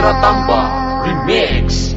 Chandra Remix.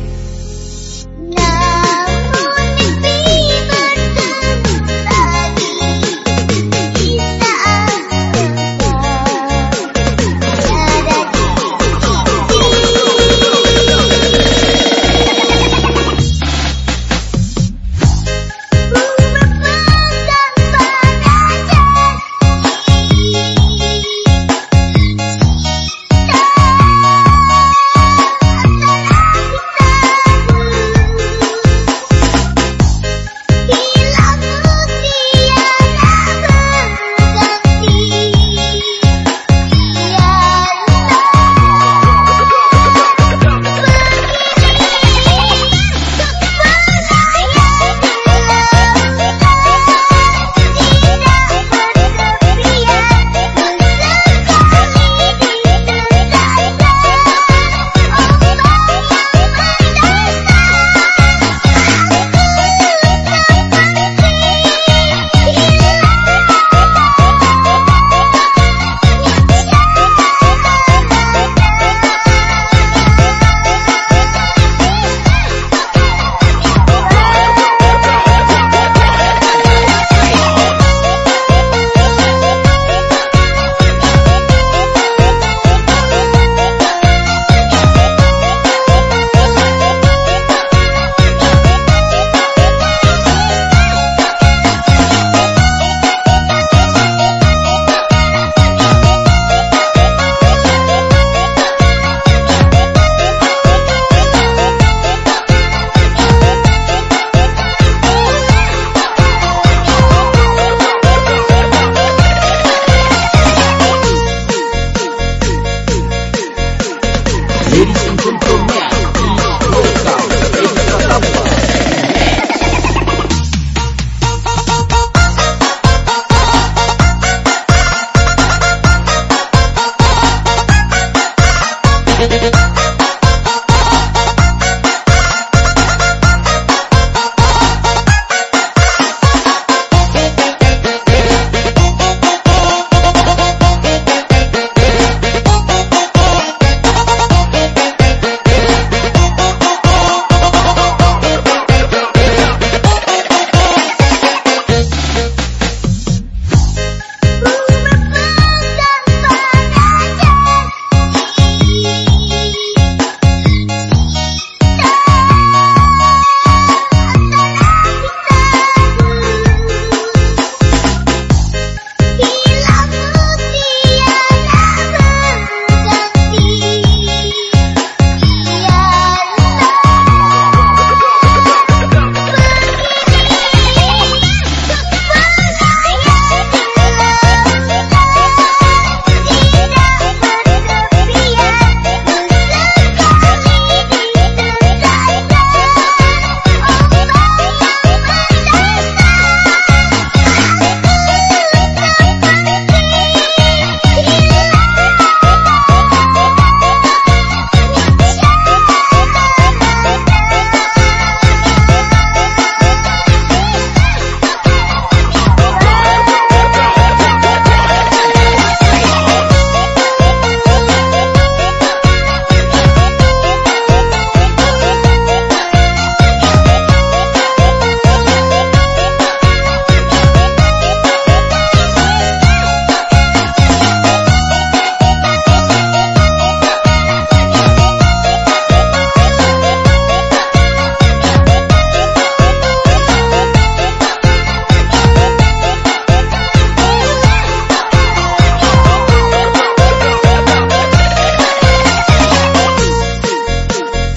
Ladies